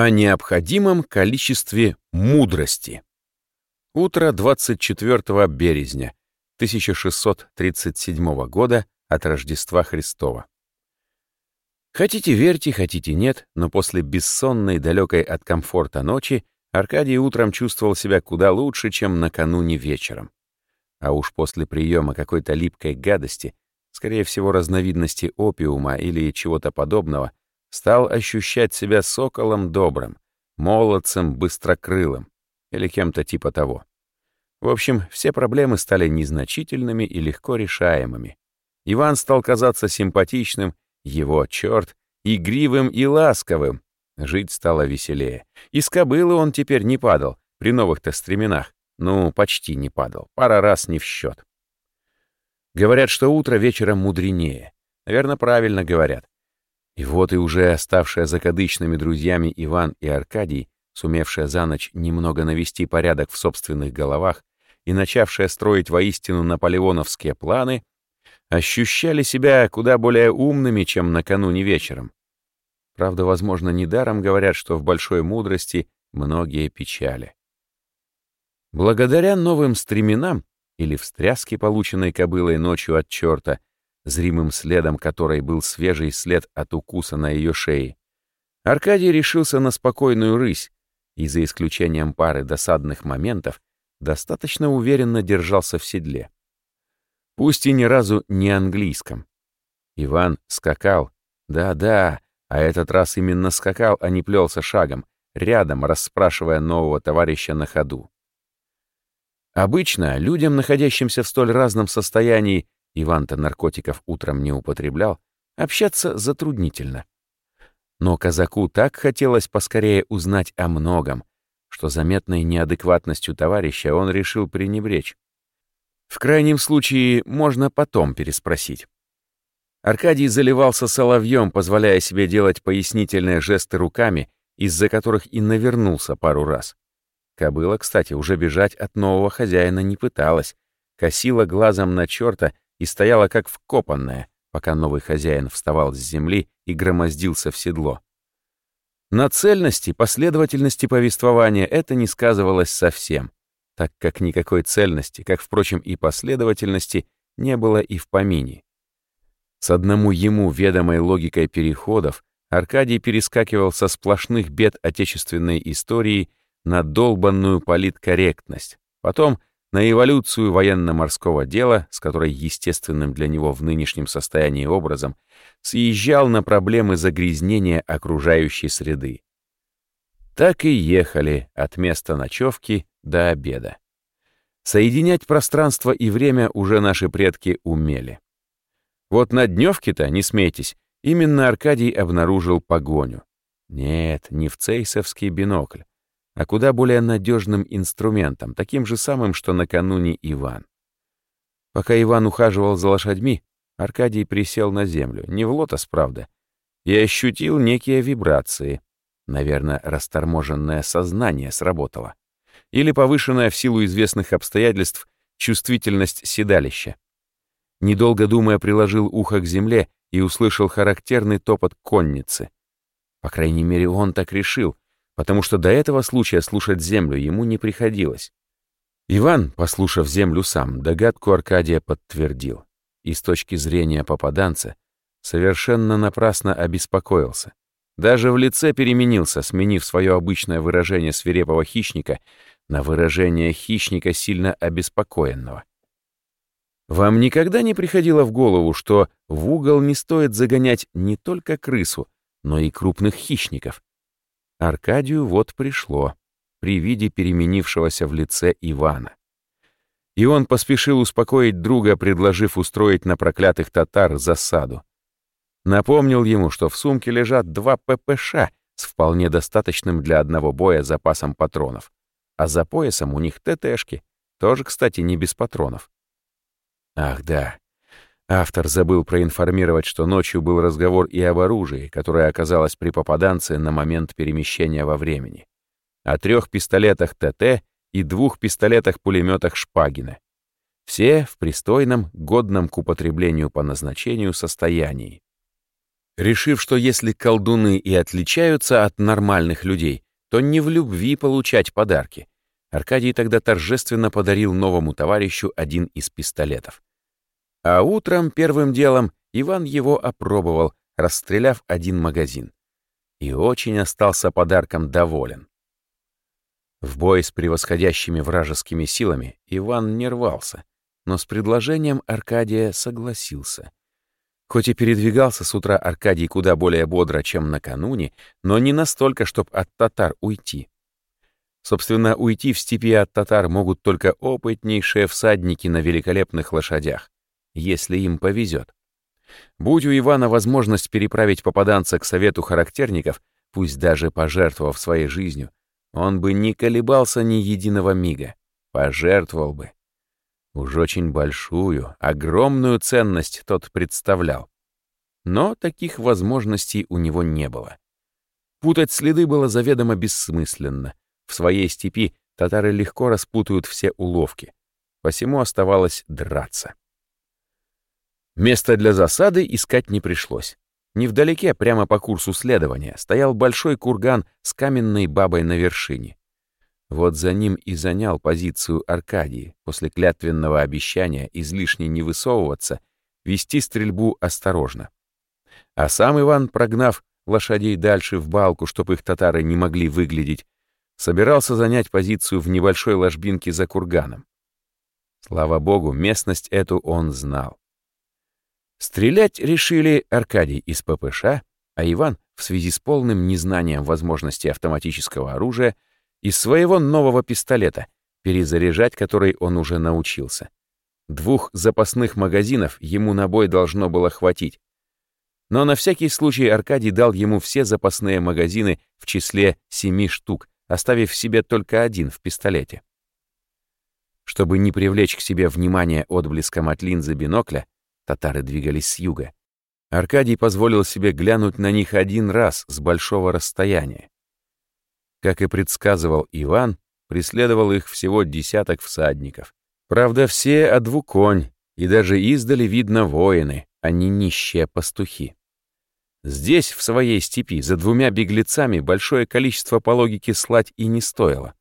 О необходимом количестве мудрости. Утро 24 березня 1637 года от Рождества Христова. Хотите верьте, хотите нет, но после бессонной, далекой от комфорта ночи Аркадий утром чувствовал себя куда лучше, чем накануне вечером. А уж после приема какой-то липкой гадости, скорее всего, разновидности опиума или чего-то подобного, стал ощущать себя соколом добрым, молодцем быстрокрылым или кем-то типа того. В общем, все проблемы стали незначительными и легко решаемыми. Иван стал казаться симпатичным его, черт, игривым и ласковым. Жить стало веселее. Из кобылы он теперь не падал, при новых-то стременах. Ну, почти не падал, пара раз не в счет. Говорят, что утро вечером мудренее. Наверное, правильно говорят. И вот и уже оставшие закадычными друзьями Иван и Аркадий, сумевшие за ночь немного навести порядок в собственных головах и начавшие строить воистину наполеоновские планы, ощущали себя куда более умными, чем накануне вечером. Правда, возможно, недаром говорят, что в большой мудрости многие печали. Благодаря новым стременам или встряске, полученной кобылой ночью от черта, зримым следом которой был свежий след от укуса на ее шее, Аркадий решился на спокойную рысь и, за исключением пары досадных моментов, достаточно уверенно держался в седле пусть и ни разу не английском. Иван скакал, да-да, а этот раз именно скакал, а не плелся шагом, рядом, расспрашивая нового товарища на ходу. Обычно людям, находящимся в столь разном состоянии, Иван-то наркотиков утром не употреблял, общаться затруднительно. Но казаку так хотелось поскорее узнать о многом, что заметной неадекватностью товарища он решил пренебречь. В крайнем случае, можно потом переспросить. Аркадий заливался соловьем, позволяя себе делать пояснительные жесты руками, из-за которых и навернулся пару раз. Кобыла, кстати, уже бежать от нового хозяина не пыталась, косила глазом на черта и стояла как вкопанная, пока новый хозяин вставал с земли и громоздился в седло. На цельности, последовательности повествования это не сказывалось совсем так как никакой цельности, как, впрочем, и последовательности, не было и в помине. С одному ему ведомой логикой переходов Аркадий перескакивал со сплошных бед отечественной истории на долбанную политкорректность, потом на эволюцию военно-морского дела, с которой естественным для него в нынешнем состоянии образом, съезжал на проблемы загрязнения окружающей среды. Так и ехали от места ночевки до обеда. Соединять пространство и время уже наши предки умели. Вот на дневке-то, не смейтесь, именно Аркадий обнаружил погоню. Нет, не в цейсовский бинокль, а куда более надежным инструментом, таким же самым, что накануне Иван. Пока Иван ухаживал за лошадьми, Аркадий присел на землю, не в лотос, правда, и ощутил некие вибрации. Наверное, расторможенное сознание сработало или повышенная в силу известных обстоятельств чувствительность седалища. Недолго думая, приложил ухо к земле и услышал характерный топот конницы. По крайней мере, он так решил, потому что до этого случая слушать землю ему не приходилось. Иван, послушав землю сам, догадку Аркадия подтвердил. И с точки зрения попаданца совершенно напрасно обеспокоился. Даже в лице переменился, сменив свое обычное выражение свирепого хищника на выражение хищника, сильно обеспокоенного. Вам никогда не приходило в голову, что в угол не стоит загонять не только крысу, но и крупных хищников? Аркадию вот пришло, при виде переменившегося в лице Ивана. И он поспешил успокоить друга, предложив устроить на проклятых татар засаду. Напомнил ему, что в сумке лежат два ППШ с вполне достаточным для одного боя запасом патронов а за поясом у них ТТшки, тоже, кстати, не без патронов. Ах да, автор забыл проинформировать, что ночью был разговор и об оружии, которое оказалось при попаданце на момент перемещения во времени, о трех пистолетах ТТ и двух пистолетах-пулеметах Шпагина. Все в пристойном, годном к употреблению по назначению состоянии. решив, что если колдуны и отличаются от нормальных людей, то не в любви получать подарки. Аркадий тогда торжественно подарил новому товарищу один из пистолетов. А утром первым делом Иван его опробовал, расстреляв один магазин. И очень остался подарком доволен. В бой с превосходящими вражескими силами Иван не рвался, но с предложением Аркадия согласился. Хоть и передвигался с утра Аркадий куда более бодро, чем накануне, но не настолько, чтобы от татар уйти. Собственно, уйти в степи от татар могут только опытнейшие всадники на великолепных лошадях, если им повезет. Будь у Ивана возможность переправить попаданца к совету характерников, пусть даже пожертвовав своей жизнью, он бы не колебался ни единого мига, пожертвовал бы. Уж очень большую, огромную ценность тот представлял. Но таких возможностей у него не было. Путать следы было заведомо бессмысленно. В своей степи татары легко распутают все уловки. Посему оставалось драться. Место для засады искать не пришлось. Невдалеке, прямо по курсу следования, стоял большой курган с каменной бабой на вершине. Вот за ним и занял позицию Аркадии, после клятвенного обещания излишне не высовываться, вести стрельбу осторожно. А сам Иван, прогнав лошадей дальше в балку, чтобы их татары не могли выглядеть, собирался занять позицию в небольшой ложбинке за курганом. Слава богу, местность эту он знал. Стрелять решили Аркадий из ППШ, а Иван, в связи с полным незнанием возможностей автоматического оружия, из своего нового пистолета, перезаряжать который он уже научился. Двух запасных магазинов ему на бой должно было хватить. Но на всякий случай Аркадий дал ему все запасные магазины в числе семи штук, оставив себе только один в пистолете. Чтобы не привлечь к себе внимание отблеском от линзы бинокля, татары двигались с юга, Аркадий позволил себе глянуть на них один раз с большого расстояния. Как и предсказывал Иван, преследовал их всего десяток всадников. Правда, все о двуконь, и даже издали видно воины, а не нищие пастухи. Здесь, в своей степи, за двумя беглецами большое количество по логике слать и не стоило.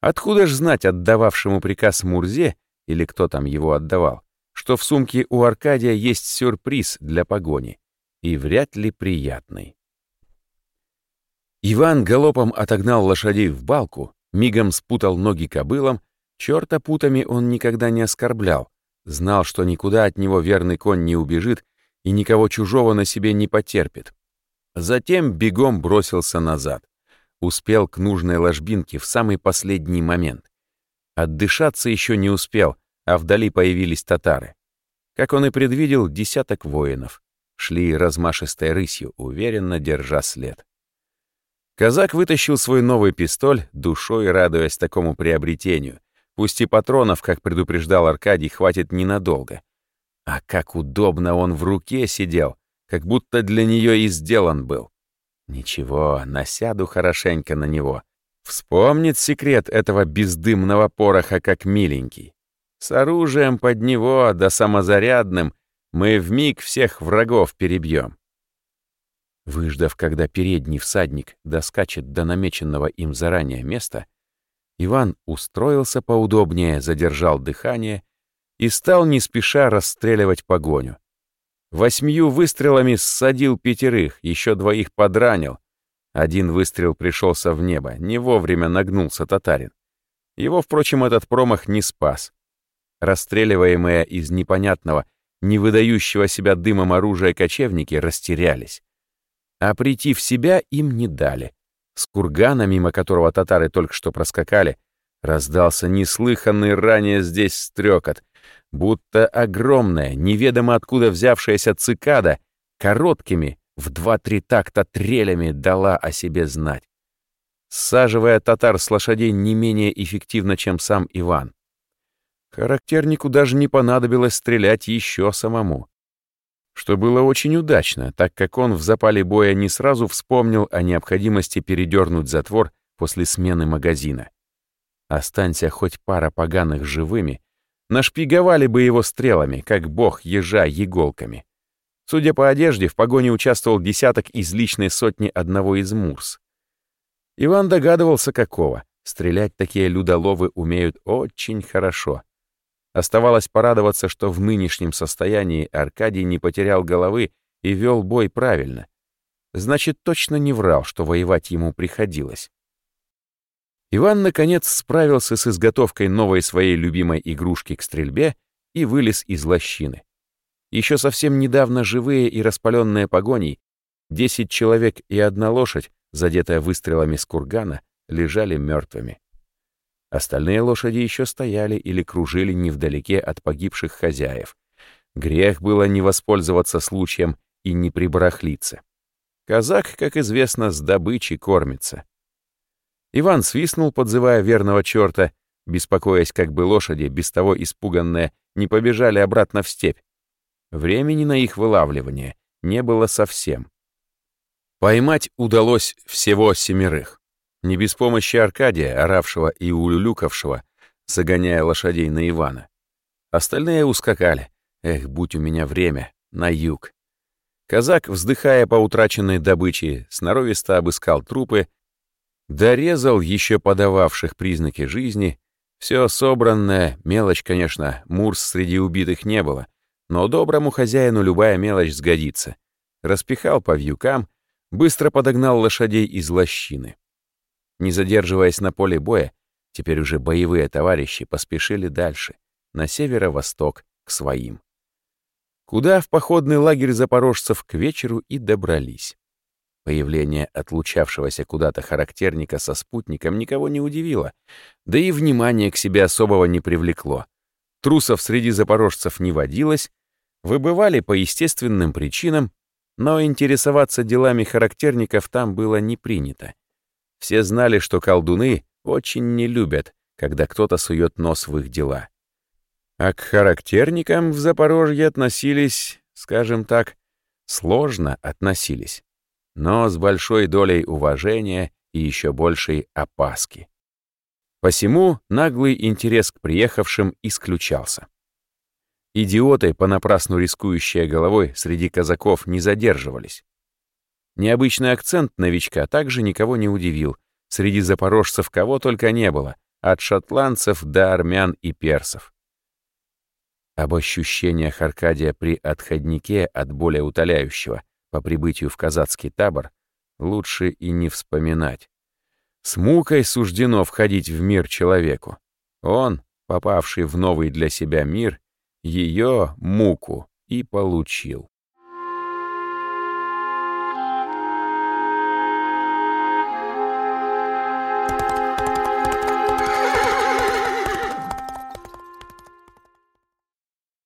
Откуда ж знать отдававшему приказ Мурзе, или кто там его отдавал, что в сумке у Аркадия есть сюрприз для погони, и вряд ли приятный. Иван галопом отогнал лошадей в балку, мигом спутал ноги кобылам, черта путами он никогда не оскорблял, знал, что никуда от него верный конь не убежит и никого чужого на себе не потерпит. Затем бегом бросился назад. Успел к нужной ложбинке в самый последний момент. Отдышаться еще не успел, а вдали появились татары. Как он и предвидел, десяток воинов. Шли размашистой рысью, уверенно держа след. Казак вытащил свой новый пистоль, душой радуясь такому приобретению. Пусть и патронов, как предупреждал Аркадий, хватит ненадолго. А как удобно он в руке сидел, как будто для нее и сделан был. Ничего, насяду хорошенько на него. Вспомнит секрет этого бездымного пороха как миленький. С оружием под него, да самозарядным, мы в миг всех врагов перебьем. Выждав, когда передний всадник доскачет до намеченного им заранее места, Иван устроился поудобнее, задержал дыхание и стал не спеша расстреливать погоню. Восьмью выстрелами ссадил пятерых, еще двоих подранил. Один выстрел пришелся в небо, не вовремя нагнулся татарин. Его, впрочем, этот промах не спас. Расстреливаемые из непонятного, не выдающего себя дымом оружия кочевники растерялись а прийти в себя им не дали. С кургана, мимо которого татары только что проскакали, раздался неслыханный ранее здесь стрекот, будто огромная, неведомо откуда взявшаяся цикада, короткими, в два-три такта трелями дала о себе знать. Саживая татар с лошадей не менее эффективно, чем сам Иван. Характернику даже не понадобилось стрелять еще самому что было очень удачно, так как он в запале боя не сразу вспомнил о необходимости передернуть затвор после смены магазина. Останься хоть пара поганых живыми, нашпиговали бы его стрелами, как бог ежа иголками. Судя по одежде, в погоне участвовал десяток из личной сотни одного из Мурс. Иван догадывался, какого. Стрелять такие людоловы умеют очень хорошо. Оставалось порадоваться, что в нынешнем состоянии Аркадий не потерял головы и вел бой правильно. Значит, точно не врал, что воевать ему приходилось. Иван, наконец, справился с изготовкой новой своей любимой игрушки к стрельбе и вылез из лощины. Еще совсем недавно живые и распаленные погоней, десять человек и одна лошадь, задетая выстрелами с кургана, лежали мертвыми. Остальные лошади еще стояли или кружили невдалеке от погибших хозяев. Грех было не воспользоваться случаем и не прибарахлиться. Казак, как известно, с добычей кормится. Иван свистнул, подзывая верного черта, беспокоясь, как бы лошади, без того испуганные, не побежали обратно в степь. Времени на их вылавливание не было совсем. Поймать удалось всего семерых. Не без помощи Аркадия, оравшего и улюлюкавшего, загоняя лошадей на Ивана. Остальные ускакали. Эх, будь у меня время, на юг. Казак, вздыхая по утраченной добыче, сноровисто обыскал трупы, дорезал еще подававших признаки жизни. Все собранное, мелочь, конечно, Мурс среди убитых не было, но доброму хозяину любая мелочь сгодится. Распихал по вьюкам, быстро подогнал лошадей из лощины. Не задерживаясь на поле боя, теперь уже боевые товарищи поспешили дальше, на северо-восток, к своим куда в походный лагерь запорожцев к вечеру и добрались. Появление отлучавшегося куда-то характерника со спутником никого не удивило, да и внимание к себе особого не привлекло. Трусов среди запорожцев не водилось, выбывали по естественным причинам, но интересоваться делами характерников там было не принято. Все знали, что колдуны очень не любят, когда кто-то сует нос в их дела. А к характерникам в Запорожье относились, скажем так, сложно относились, но с большой долей уважения и еще большей опаски. Посему наглый интерес к приехавшим исключался. Идиоты, понапрасну рискующие головой, среди казаков не задерживались. Необычный акцент новичка также никого не удивил. Среди запорожцев кого только не было, от шотландцев до армян и персов. Об ощущениях Аркадия при отходнике от более утоляющего по прибытию в казацкий табор лучше и не вспоминать. С мукой суждено входить в мир человеку. Он, попавший в новый для себя мир, ее муку и получил.